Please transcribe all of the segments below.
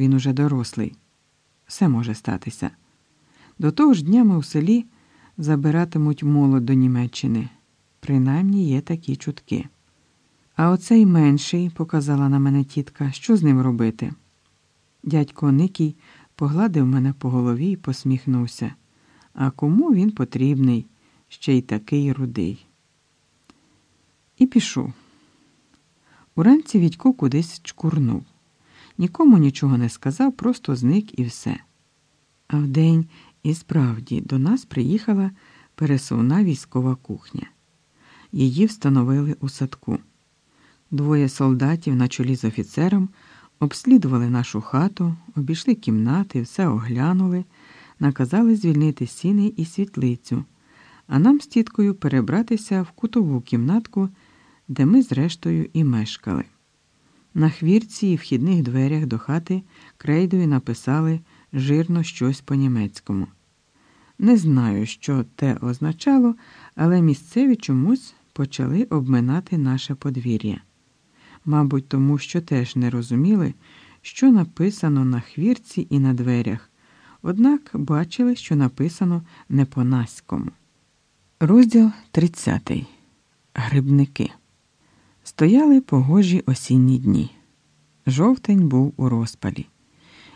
він уже дорослий. Все може статися. До того ж днями у селі забиратимуть молод до Німеччини. Принаймні є такі чутки. А оцей менший, показала на мене тітка, що з ним робити? Дядько Никій погладив мене по голові і посміхнувся. А кому він потрібний, ще й такий рудий. І пішов. Уранці Відько кудись чкурнув. Нікому нічого не сказав, просто зник і все. А вдень і справді до нас приїхала пересувна військова кухня. Її встановили у садку. Двоє солдатів на чолі з офіцером обслідували нашу хату, обійшли кімнати, все оглянули, наказали звільнити сіни і світлицю, а нам з тіткою перебратися в кутову кімнатку, де ми зрештою і мешкали. На хвірці і вхідних дверях до хати крейдою написали жирно щось по-німецькому. Не знаю, що те означало, але місцеві чомусь почали обминати наше подвір'я. Мабуть, тому що теж не розуміли, що написано на хвірці і на дверях, однак бачили, що написано не по-наському. Розділ 30. Грибники. Стояли погожі осінні дні. Жовтень був у розпалі.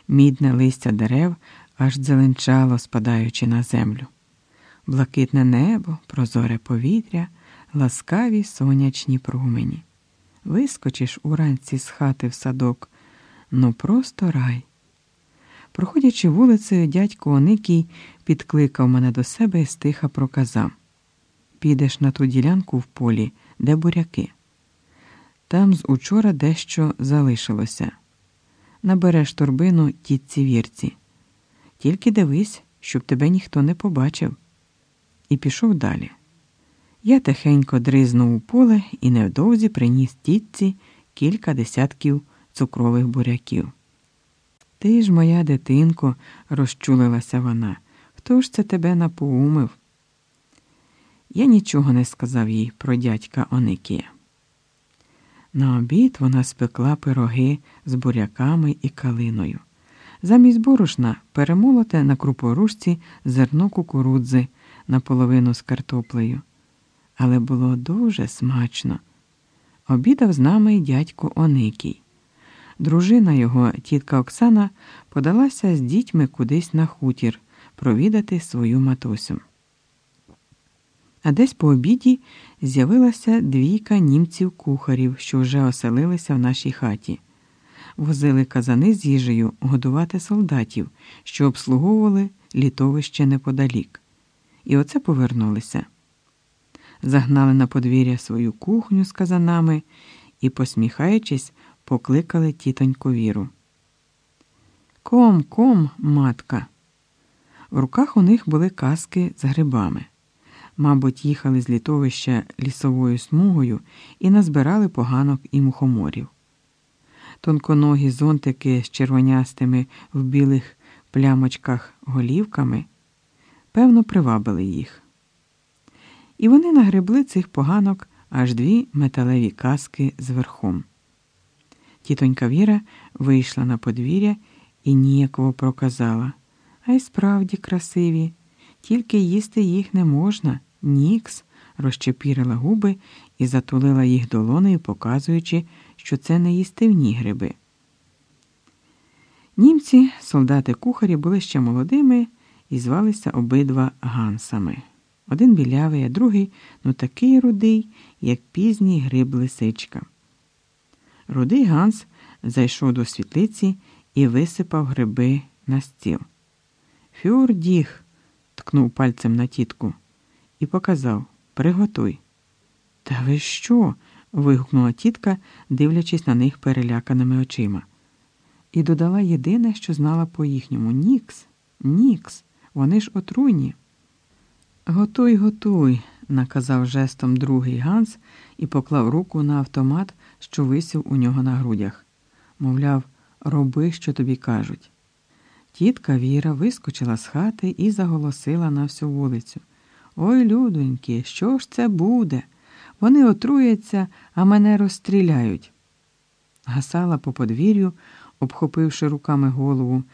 Мідне листя дерев аж дзеленчало, спадаючи на землю. Блакитне небо, прозоре повітря, ласкаві сонячні промені. Вискочиш уранці з хати в садок, ну просто рай. Проходячи вулицею, дядько Оникій підкликав мене до себе і стиха проказав Підеш на ту ділянку в полі, де буряки. Там з учора дещо залишилося. Набереш торбину тітці вірці. Тільки дивись, щоб тебе ніхто не побачив. І пішов далі. Я тихенько дризнув у поле і невдовзі приніс тітці кілька десятків цукрових буряків. Ти ж, моя дитинко, розчулилася вона. Хто ж це тебе напоумив? Я нічого не сказав їй про дядька Оникія. На обід вона спекла пироги з буряками і калиною. Замість борошна перемолоте на крупорушці зерно кукурудзи наполовину з картоплею. Але було дуже смачно. Обідав з нами дядько Оникій. Дружина його, тітка Оксана, подалася з дітьми кудись на хутір провідати свою матусю. А десь по обіді з'явилася двійка німців-кухарів, що вже оселилися в нашій хаті. Возили казани з їжею годувати солдатів, що обслуговували літовище неподалік. І оце повернулися. Загнали на подвір'я свою кухню з казанами і, посміхаючись, покликали тітоньку віру. Ком, ком, матка. В руках у них були каски з грибами. Мабуть, їхали з літовища лісовою смугою і назбирали поганок і мухоморів. Тонконогі зонтики з червонястими в білих плямочках голівками, певно, привабили їх. І вони нагребли цих поганок аж дві металеві каски з верхом. Тітонька Віра вийшла на подвір'я і ніяково проказала А й справді красиві, тільки їсти їх не можна. Нікс розчепірила губи і затулила їх долонею, показуючи, що це не їстивні гриби. Німці, солдати кухарі, були ще молодими і звалися обидва гансами. Один білявий, а другий ну такий рудий, як пізній гриб лисичка. Рудий Ганс зайшов до світлиці і висипав гриби на стіл. Фюрдіх, ткнув пальцем на тітку і показав Приготуй. Та ви що? вигукнула тітка, дивлячись на них переляканими очима. І додала єдине, що знала по їхньому Нікс, Нікс, вони ж отруйні. Готуй, готуй, наказав жестом другий Ганс і поклав руку на автомат, що висів у нього на грудях. Мовляв, роби, що тобі кажуть. Тітка Віра вискочила з хати і заголосила на всю вулицю. Ой, людоньки, що ж це буде? Вони отруяться, а мене розстріляють. Гасала по подвір'ю, обхопивши руками голову,